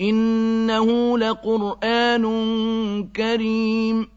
إِنَّهُ لَقُرْآنٌ كَرِيمٌ.